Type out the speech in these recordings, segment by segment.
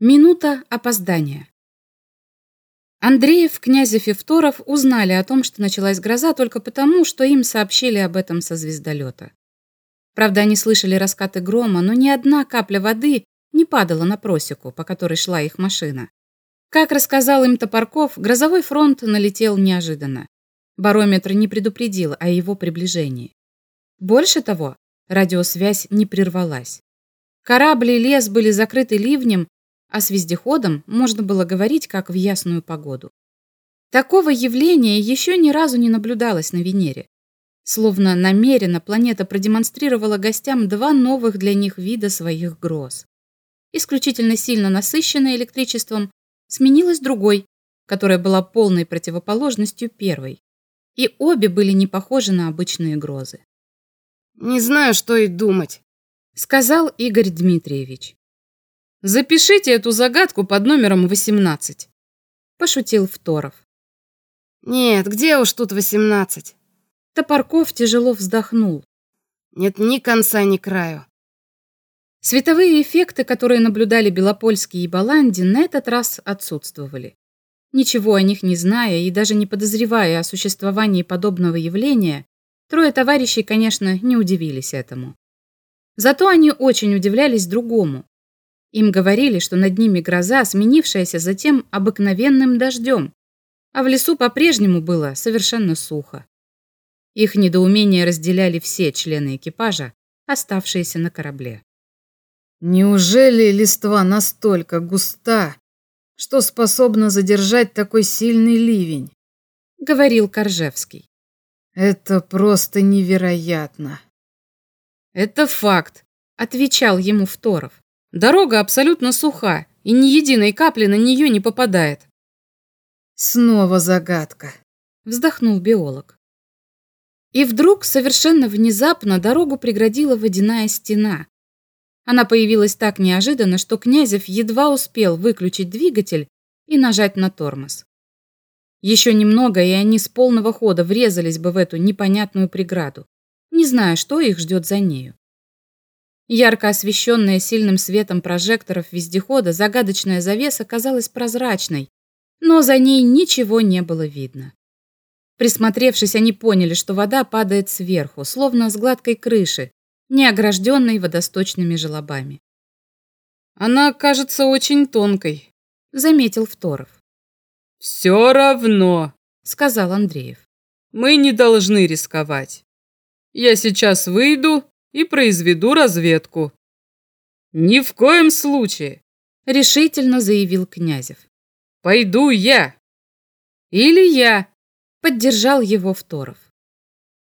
Минута опоздания. Андреев, Князев и Второв узнали о том, что началась гроза, только потому, что им сообщили об этом со звездолета. Правда, они слышали раскаты грома, но ни одна капля воды не падала на просеку, по которой шла их машина. Как рассказал им Топорков, грозовой фронт налетел неожиданно. Барометр не предупредил о его приближении. Больше того, радиосвязь не прервалась. Корабль и лес были закрыты ливнем, а с вездеходом можно было говорить, как в ясную погоду. Такого явления еще ни разу не наблюдалось на Венере. Словно намеренно планета продемонстрировала гостям два новых для них вида своих гроз. Исключительно сильно насыщенная электричеством сменилась другой, которая была полной противоположностью первой. И обе были не похожи на обычные грозы. «Не знаю, что и думать», — сказал Игорь Дмитриевич. Запишите эту загадку под номером 18. Пошутил Второв. Нет, где уж тут 18? Топорков тяжело вздохнул. Нет ни конца, ни краю. Световые эффекты, которые наблюдали Белопольский и Баланди, на этот раз отсутствовали. Ничего о них не зная и даже не подозревая о существовании подобного явления, трое товарищей, конечно, не удивились этому. Зато они очень удивлялись другому. Им говорили, что над ними гроза, сменившаяся затем обыкновенным дождем, а в лесу по-прежнему было совершенно сухо. Их недоумение разделяли все члены экипажа, оставшиеся на корабле. «Неужели листва настолько густа, что способна задержать такой сильный ливень?» — говорил Коржевский. «Это просто невероятно». «Это факт», — отвечал ему Второв. Дорога абсолютно суха, и ни единой капли на нее не попадает. Снова загадка, вздохнул биолог. И вдруг, совершенно внезапно, дорогу преградила водяная стена. Она появилась так неожиданно, что Князев едва успел выключить двигатель и нажать на тормоз. Еще немного, и они с полного хода врезались бы в эту непонятную преграду, не зная, что их ждет за нею. Ярко освещенная сильным светом прожекторов вездехода, загадочная завеса казалась прозрачной, но за ней ничего не было видно. Присмотревшись, они поняли, что вода падает сверху, словно с гладкой крыши, не огражденной водосточными желобами. «Она кажется очень тонкой», — заметил Второв. «Все равно», — сказал Андреев. «Мы не должны рисковать. Я сейчас выйду и произведу разведку». «Ни в коем случае», — решительно заявил Князев. «Пойду я». «Или я», — поддержал его Второв.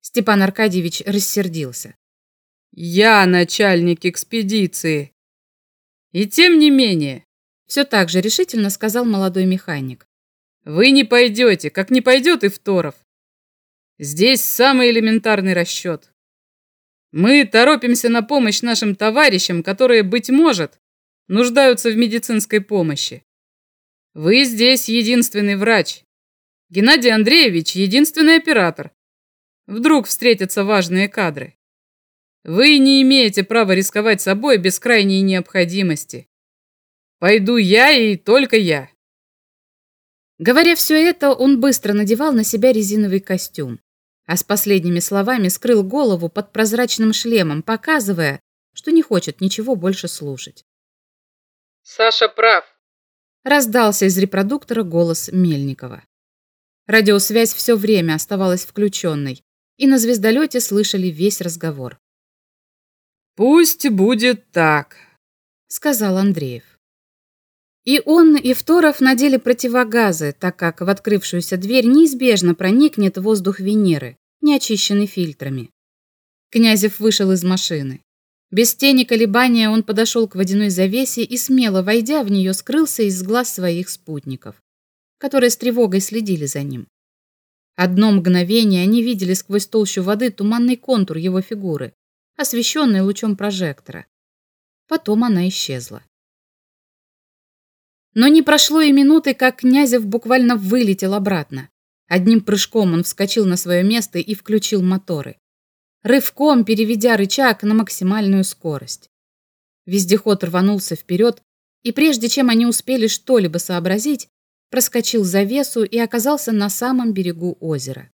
Степан Аркадьевич рассердился. «Я начальник экспедиции». «И тем не менее», — все так же решительно сказал молодой механик. «Вы не пойдете, как не пойдет и Второв. Здесь самый элементарный расчет. Мы торопимся на помощь нашим товарищам, которые, быть может, нуждаются в медицинской помощи. Вы здесь единственный врач. Геннадий Андреевич – единственный оператор. Вдруг встретятся важные кадры. Вы не имеете права рисковать собой без крайней необходимости. Пойду я и только я. Говоря все это, он быстро надевал на себя резиновый костюм а с последними словами скрыл голову под прозрачным шлемом, показывая, что не хочет ничего больше слушать. «Саша прав», — раздался из репродуктора голос Мельникова. Радиосвязь все время оставалась включенной, и на звездолете слышали весь разговор. «Пусть будет так», — сказал Андреев. И он, и Второв надели противогазы, так как в открывшуюся дверь неизбежно проникнет воздух Венеры, не очищенный фильтрами. Князев вышел из машины. Без тени колебания он подошел к водяной завесе и, смело войдя в нее, скрылся из глаз своих спутников, которые с тревогой следили за ним. Одно мгновение они видели сквозь толщу воды туманный контур его фигуры, освещенный лучом прожектора. Потом она исчезла. Но не прошло и минуты, как Князев буквально вылетел обратно. Одним прыжком он вскочил на свое место и включил моторы. Рывком переведя рычаг на максимальную скорость. Вездеход рванулся вперед, И прежде чем они успели что-либо сообразить, проскочил завесу и оказался на самом берегу озера.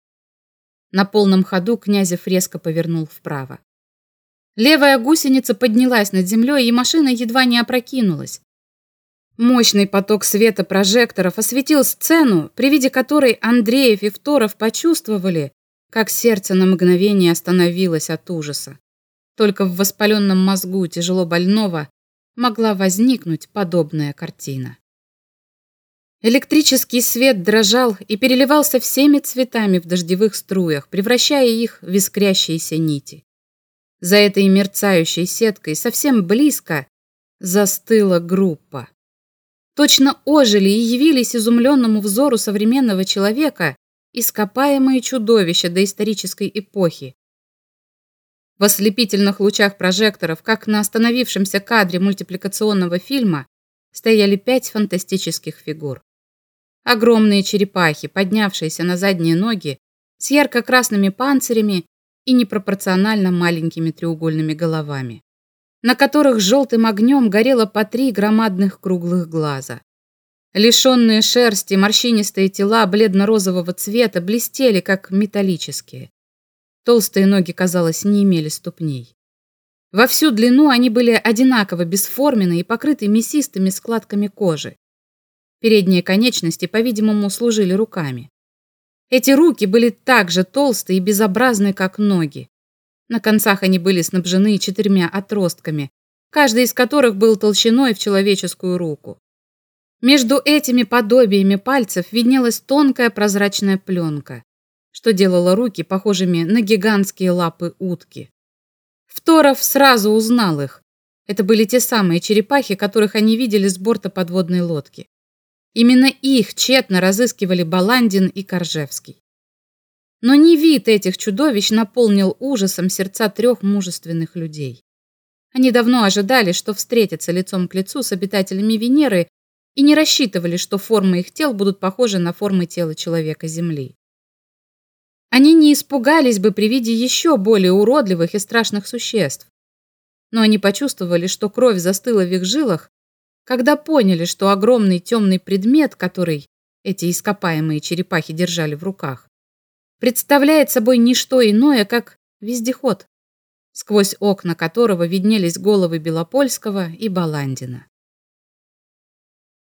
На полном ходу Князев резко повернул вправо. Левая гусеница поднялась над землей, и машина едва не опрокинулась. Мощный поток света прожекторов осветил сцену, при виде которой Андреев и Второв почувствовали, как сердце на мгновение остановилось от ужаса. Только в воспаленном мозгу тяжело больного могла возникнуть подобная картина. Электрический свет дрожал и переливался всеми цветами в дождевых струях, превращая их в искрящиеся нити. За этой мерцающей сеткой совсем близко застыла группа. Точно ожили и явились изумленному взору современного человека ископаемые чудовища доисторической эпохи. В ослепительных лучах прожекторов, как на остановившемся кадре мультипликационного фильма, стояли пять фантастических фигур. Огромные черепахи, поднявшиеся на задние ноги, с ярко-красными панцирями и непропорционально маленькими треугольными головами, на которых желтым огнем горело по три громадных круглых глаза. Лишенные шерсти морщинистые тела бледно-розового цвета блестели, как металлические. Толстые ноги, казалось, не имели ступней. Во всю длину они были одинаково бесформенны и покрыты мясистыми складками кожи. Передние конечности, по-видимому, служили руками. Эти руки были так же толстые и безобразны, как ноги. На концах они были снабжены четырьмя отростками, каждый из которых был толщиной в человеческую руку. Между этими подобиями пальцев виднелась тонкая прозрачная пленка, что делало руки похожими на гигантские лапы утки. Второв сразу узнал их. Это были те самые черепахи, которых они видели с борта подводной лодки. Именно их тщетно разыскивали Баландин и Коржевский. Но не вид этих чудовищ наполнил ужасом сердца трех мужественных людей. Они давно ожидали, что встретятся лицом к лицу с обитателями Венеры и не рассчитывали, что формы их тел будут похожи на формы тела человека Земли. Они не испугались бы при виде еще более уродливых и страшных существ. Но они почувствовали, что кровь застыла в их жилах, когда поняли, что огромный темный предмет, который эти ископаемые черепахи держали в руках, представляет собой не что иное, как вездеход, сквозь окна которого виднелись головы Белопольского и Баландина.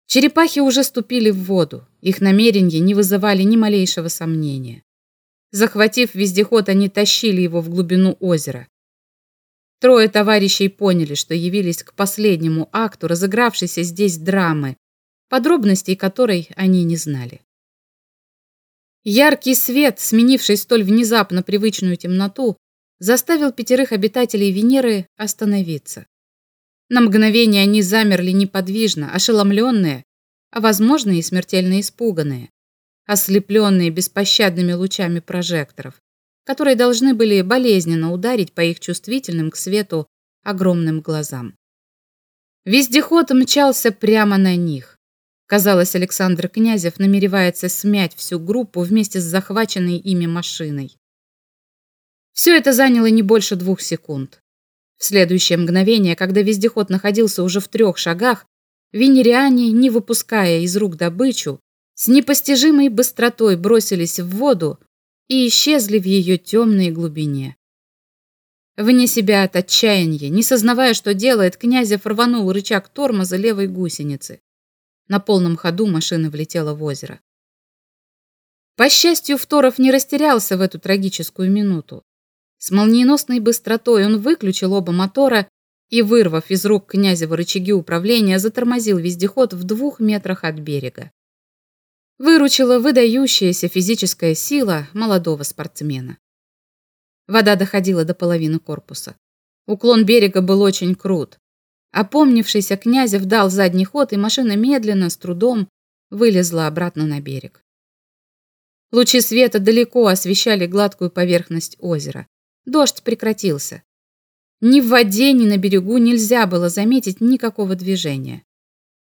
Черепахи уже ступили в воду, их намерения не вызывали ни малейшего сомнения. Захватив вездеход, они тащили его в глубину озера. Трое товарищей поняли, что явились к последнему акту разыгравшейся здесь драмы, подробностей которой они не знали. Яркий свет, сменивший столь внезапно привычную темноту, заставил пятерых обитателей Венеры остановиться. На мгновение они замерли неподвижно, ошеломленные, а, возможно, и смертельно испуганные, ослепленные беспощадными лучами прожекторов которые должны были болезненно ударить по их чувствительным к свету огромным глазам. Вездеход мчался прямо на них. Казалось, Александр Князев намеревается смять всю группу вместе с захваченной ими машиной. Все это заняло не больше двух секунд. В следующее мгновение, когда вездеход находился уже в трех шагах, венериане, не выпуская из рук добычу, с непостижимой быстротой бросились в воду, и исчезли в ее темной глубине. Вне себя от отчаяния, не сознавая, что делает, Князев рванул рычаг тормоза левой гусеницы. На полном ходу машина влетела в озеро. По счастью, Второв не растерялся в эту трагическую минуту. С молниеносной быстротой он выключил оба мотора и, вырвав из рук Князева рычаги управления, затормозил вездеход в двух метрах от берега выручила выдающаяся физическая сила молодого спортсмена. Вода доходила до половины корпуса. Уклон берега был очень крут. Опомнившийся Князев дал задний ход, и машина медленно, с трудом, вылезла обратно на берег. Лучи света далеко освещали гладкую поверхность озера. Дождь прекратился. Ни в воде, ни на берегу нельзя было заметить никакого движения.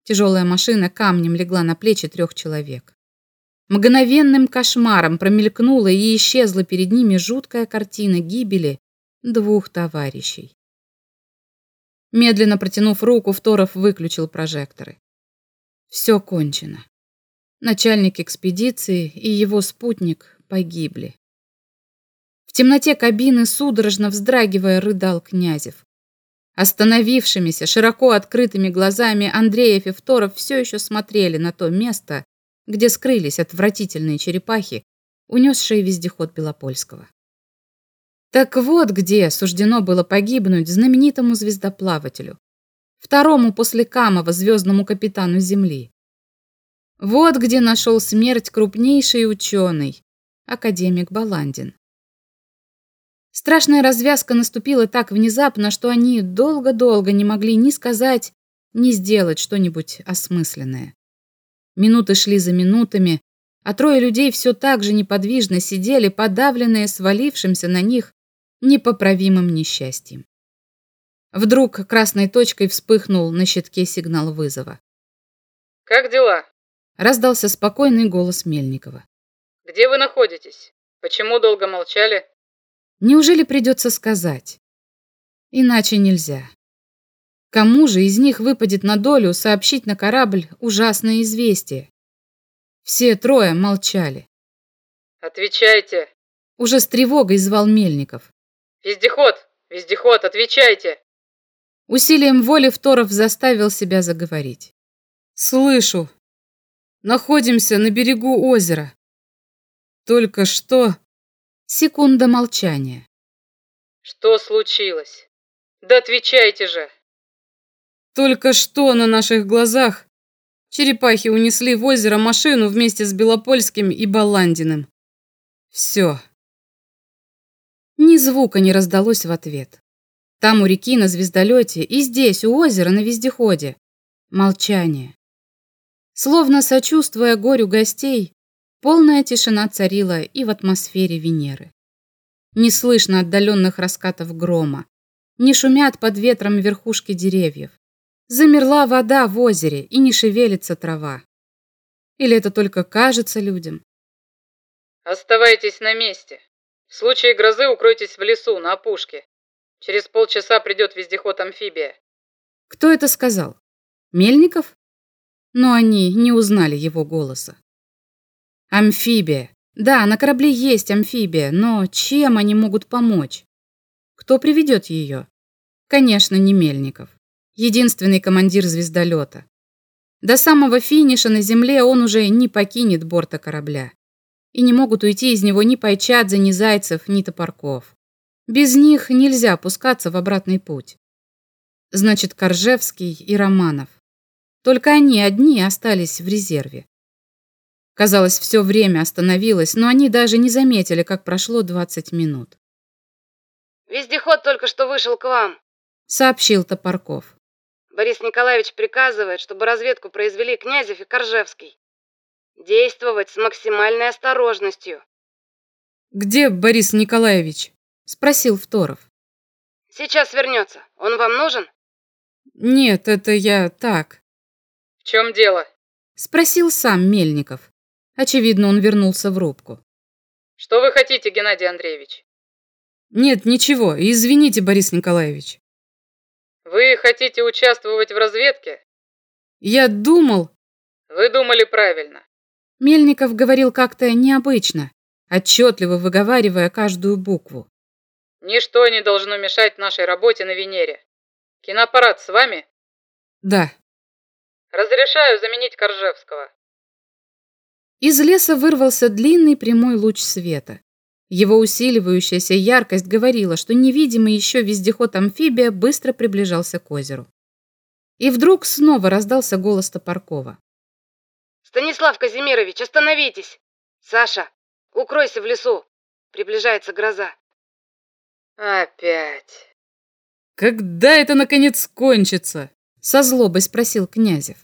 Тяжелая машина камнем легла на плечи трех человек. Мгновенным кошмаром промелькнула и исчезла перед ними жуткая картина гибели двух товарищей. Медленно протянув руку, Второв выключил прожекторы. Все кончено. Начальник экспедиции и его спутник погибли. В темноте кабины, судорожно вздрагивая, рыдал Князев. Остановившимися, широко открытыми глазами Андреев и Второв все еще смотрели на то место, где скрылись отвратительные черепахи, унесшие вездеход Белопольского. Так вот где суждено было погибнуть знаменитому звездоплавателю, второму после Камова звездному капитану Земли. Вот где нашел смерть крупнейший ученый, академик Баландин. Страшная развязка наступила так внезапно, что они долго-долго не могли ни сказать, ни сделать что-нибудь осмысленное. Минуты шли за минутами, а трое людей все так же неподвижно сидели, подавленные свалившимся на них непоправимым несчастьем. Вдруг красной точкой вспыхнул на щитке сигнал вызова. «Как дела?» — раздался спокойный голос Мельникова. «Где вы находитесь? Почему долго молчали?» Неужели придется сказать? Иначе нельзя. Кому же из них выпадет на долю сообщить на корабль ужасное известие? Все трое молчали. «Отвечайте!» Уже с тревогой звал Мельников. «Вездеход! Вездеход, отвечайте!» Усилием воли Второв заставил себя заговорить. «Слышу. Находимся на берегу озера. Только что Секунда молчания. Что случилось? Да отвечайте же. Только что на наших глазах черепахи унесли в озеро машину вместе с Белопольским и Баландиным. Все. Ни звука не раздалось в ответ. Там у реки на звездолете и здесь, у озера на вездеходе. Молчание. Словно сочувствуя горю гостей, Полная тишина царила и в атмосфере Венеры. Не слышно отдаленных раскатов грома, не шумят под ветром верхушки деревьев. Замерла вода в озере и не шевелится трава. Или это только кажется людям? Оставайтесь на месте. В случае грозы укройтесь в лесу, на опушке. Через полчаса придет вездеход-амфибия. Кто это сказал? Мельников? Но они не узнали его голоса. Амфибия. Да, на корабле есть амфибия, но чем они могут помочь? Кто приведет ее? Конечно, не Мельников. Единственный командир звездолета. До самого финиша на земле он уже не покинет борта корабля. И не могут уйти из него ни Пайчадзе, ни Зайцев, ни Топорков. Без них нельзя опускаться в обратный путь. Значит, Коржевский и Романов. Только они одни остались в резерве. Казалось, все время остановилось, но они даже не заметили, как прошло 20 минут. «Вездеход только что вышел к вам», — сообщил Топорков. «Борис Николаевич приказывает, чтобы разведку произвели Князев и Коржевский. Действовать с максимальной осторожностью». «Где Борис Николаевич?» — спросил Второв. «Сейчас вернется. Он вам нужен?» «Нет, это я так». «В чем дело?» — спросил сам Мельников. Очевидно, он вернулся в рубку. «Что вы хотите, Геннадий Андреевич?» «Нет, ничего. Извините, Борис Николаевич». «Вы хотите участвовать в разведке?» «Я думал...» «Вы думали правильно». Мельников говорил как-то необычно, отчетливо выговаривая каждую букву. «Ничто не должно мешать нашей работе на Венере. Киноаппарат с вами?» «Да». «Разрешаю заменить Коржевского». Из леса вырвался длинный прямой луч света. Его усиливающаяся яркость говорила, что невидимый еще вездеход-амфибия быстро приближался к озеру. И вдруг снова раздался голос Топоркова. «Станислав Казимирович, остановитесь! Саша, укройся в лесу! Приближается гроза!» «Опять!» «Когда это, наконец, кончится?» Со злобой спросил Князев.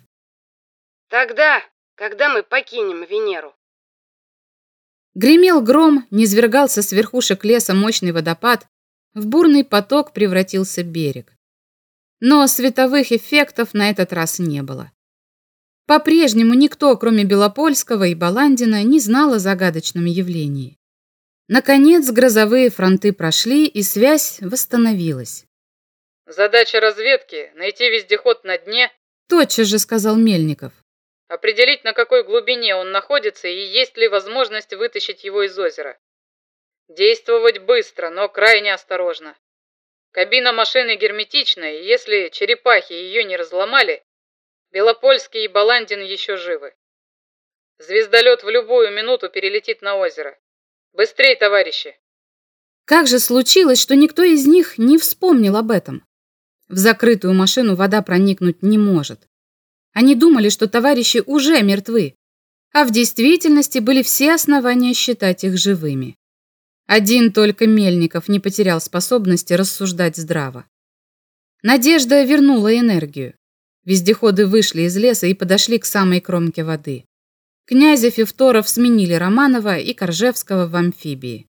«Тогда, когда мы покинем Венеру. Гремел гром, низвергался с верхушек леса мощный водопад, в бурный поток превратился берег. Но световых эффектов на этот раз не было. По-прежнему никто, кроме Белопольского и Баландина, не знал о загадочном явлении. Наконец, грозовые фронты прошли, и связь восстановилась. Задача разведки – найти вездеход на дне, Тотчас же сказал Мельников. определить, на какой глубине он находится и есть ли возможность вытащить его из озера. Действовать быстро, но крайне осторожно. Кабина машины герметичная, и если черепахи ее не разломали, Белопольский и Баландин еще живы. Звездолет в любую минуту перелетит на озеро. Быстрей, товарищи! Как же случилось, что никто из них не вспомнил об этом? В закрытую машину вода проникнуть не может. Они думали, что товарищи уже мертвы, а в действительности были все основания считать их живыми. Один только Мельников не потерял способности рассуждать здраво. Надежда вернула энергию. Вездеходы вышли из леса и подошли к самой кромке воды. Князев и Второв сменили Романова и Коржевского в амфибии.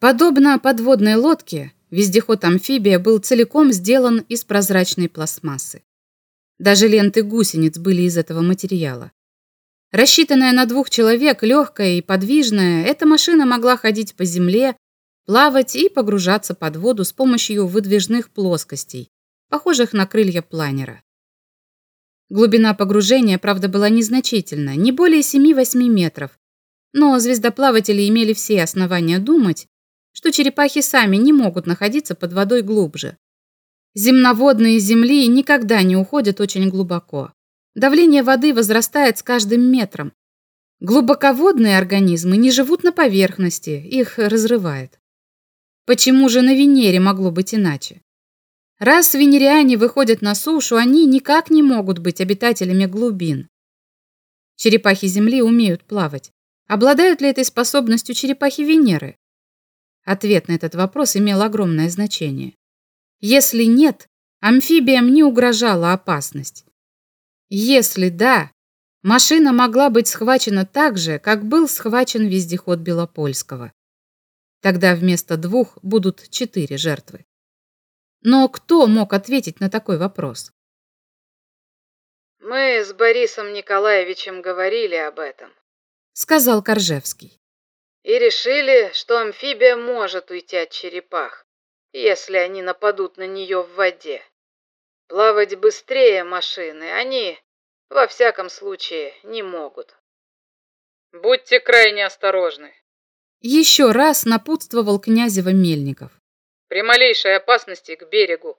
Подобно подводной лодке, вездеход-амфибия был целиком сделан из прозрачной пластмассы. Даже ленты гусениц были из этого материала. Рассчитанная на двух человек, легкая и подвижная, эта машина могла ходить по земле, плавать и погружаться под воду с помощью выдвижных плоскостей, похожих на крылья планера. Глубина погружения, правда, была незначительна, не более 7-8 метров, но звездоплаватели имели все основания думать, что черепахи сами не могут находиться под водой глубже. Земноводные земли никогда не уходят очень глубоко. Давление воды возрастает с каждым метром. Глубоководные организмы не живут на поверхности, их разрывает. Почему же на Венере могло быть иначе? Раз венериане выходят на сушу, они никак не могут быть обитателями глубин. Черепахи Земли умеют плавать. Обладают ли этой способностью черепахи Венеры? Ответ на этот вопрос имел огромное значение. Если нет, амфибиям не угрожала опасность. Если да, машина могла быть схвачена так же, как был схвачен вездеход Белопольского. Тогда вместо двух будут четыре жертвы. Но кто мог ответить на такой вопрос? Мы с Борисом Николаевичем говорили об этом Сказал Коржевский. и решили, что амфибия может уйти от черепах, если они нападут на нее в воде. Плавать быстрее машины они, во всяком случае, не могут. Будьте крайне осторожны. Еще раз напутствовал князева Мельников. При малейшей опасности к берегу.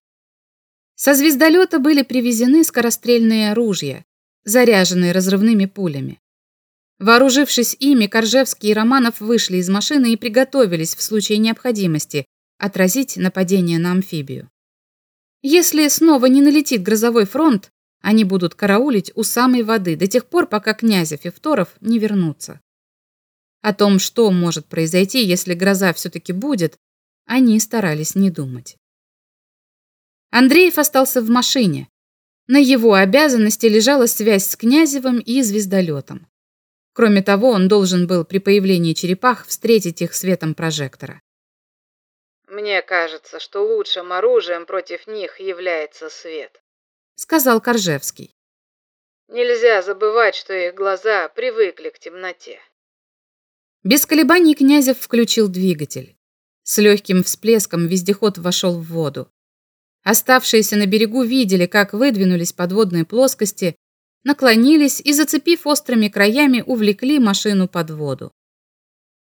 Со звездолета были привезены скорострельные ружья, заряженные разрывными пулями. Вооружившись ими, Коржевский и Романов вышли из машины и приготовились в случае необходимости отразить нападение на амфибию. Если снова не налетит грозовой фронт, они будут караулить у самой воды до тех пор, пока Князев и не вернутся. О том, что может произойти, если гроза все-таки будет, они старались не думать. Андреев остался в машине. На его обязанности лежала связь с Князевым и звездолетом. Кроме того, он должен был при появлении черепах встретить их светом прожектора. Мне кажется, что лучшим оружием против них является свет. Сказал Коржевский. Нельзя забывать, что их глаза привыкли к темноте. Без колебаний Князев включил двигатель. С легким всплеском вездеход вошел в воду. Оставшиеся на берегу видели, как выдвинулись подводные плоскости, наклонились и, зацепив острыми краями, увлекли машину под воду.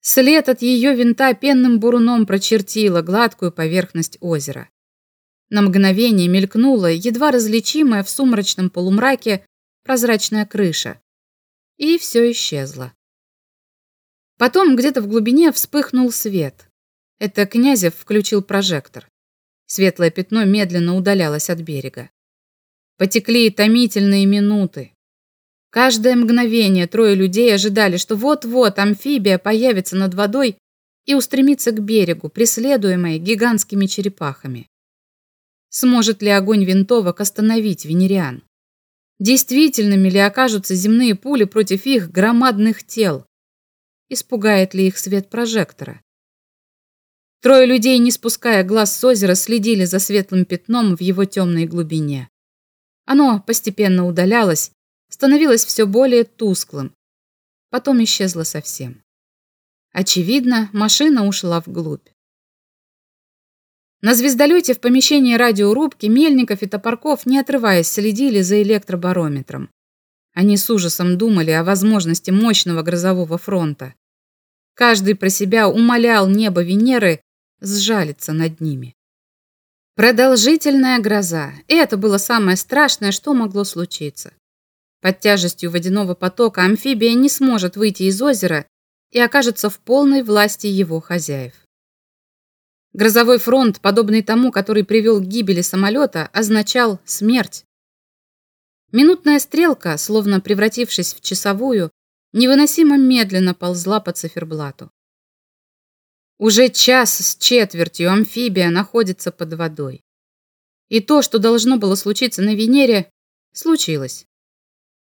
След от ее винта пенным буруном прочертила гладкую поверхность озера. На мгновение мелькнула, едва различимая в сумрачном полумраке, прозрачная крыша. И все исчезло. Потом где-то в глубине вспыхнул свет. Это Князев включил прожектор. Светлое пятно медленно удалялось от берега. Потекли томительные минуты. Каждое мгновение трое людей ожидали, что вот-вот амфибия появится над водой и устремится к берегу, преследуемая гигантскими черепахами. Сможет ли огонь винтовок остановить венериан? Действительными ли окажутся земные пули против их громадных тел? Испугает ли их свет прожектора? Трое людей, не спуская глаз с озера, следили за светлым пятном в его темной глубине. Оно постепенно удалялось, становилось все более тусклым. Потом исчезло совсем. Очевидно, машина ушла вглубь. На звездолете в помещении радиорубки Мельников и Топорков, не отрываясь, следили за электробарометром. Они с ужасом думали о возможности мощного грозового фронта. Каждый про себя умолял небо Венеры сжалиться над ними. Продолжительная гроза. И это было самое страшное, что могло случиться. Под тяжестью водяного потока амфибия не сможет выйти из озера и окажется в полной власти его хозяев. Грозовой фронт, подобный тому, который привел к гибели самолета, означал смерть. Минутная стрелка, словно превратившись в часовую, невыносимо медленно ползла по циферблату. Уже час с четвертью амфибия находится под водой. И то, что должно было случиться на Венере, случилось.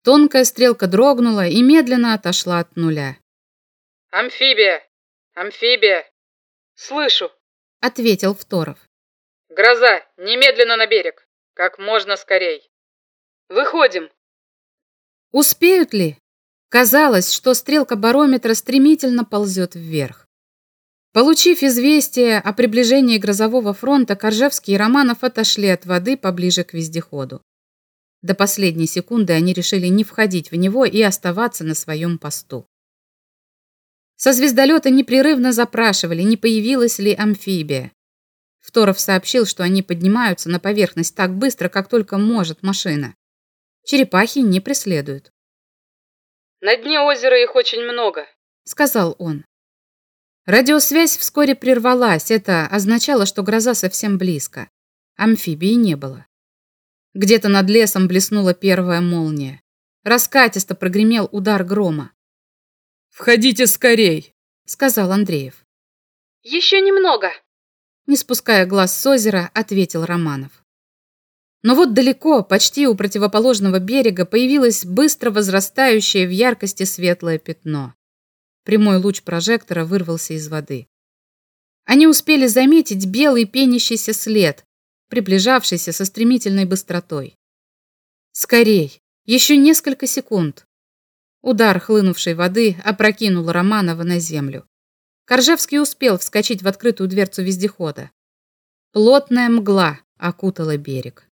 Тонкая стрелка дрогнула и медленно отошла от нуля. «Амфибия! Амфибия! Слышу!» — ответил Второв. «Гроза! Немедленно на берег! Как можно скорей! Выходим!» Успеют ли? Казалось, что стрелка барометра стремительно ползет вверх. Получив известие о приближении грозового фронта, Коржевский и Романов отошли от воды поближе к вездеходу. До последней секунды они решили не входить в него и оставаться на своем посту. Со звездолета непрерывно запрашивали, не появилась ли амфибия. Второв сообщил, что они поднимаются на поверхность так быстро, как только может машина. Черепахи не преследуют. «На дне озера их очень много», — сказал он. Радиосвязь вскоре прервалась. Это означало, что гроза совсем близко. Амфибии не было. Где-то над лесом блеснула первая молния. Раскатисто прогремел удар грома. «Входите скорей!» — сказал Андреев. «Еще немного!» Не спуская глаз с озера, ответил Романов. Но вот далеко, почти у противоположного берега, появилось быстро возрастающее в яркости светлое пятно. Прямой луч прожектора вырвался из воды. Они успели заметить белый пенящийся след, приближавшийся со стремительной быстротой. Скорей! Еще несколько секунд. Удар хлынувшей воды опрокинул Романова на землю. Коржевский успел вскочить в открытую дверцу вездехода. Плотная мгла окутала берег.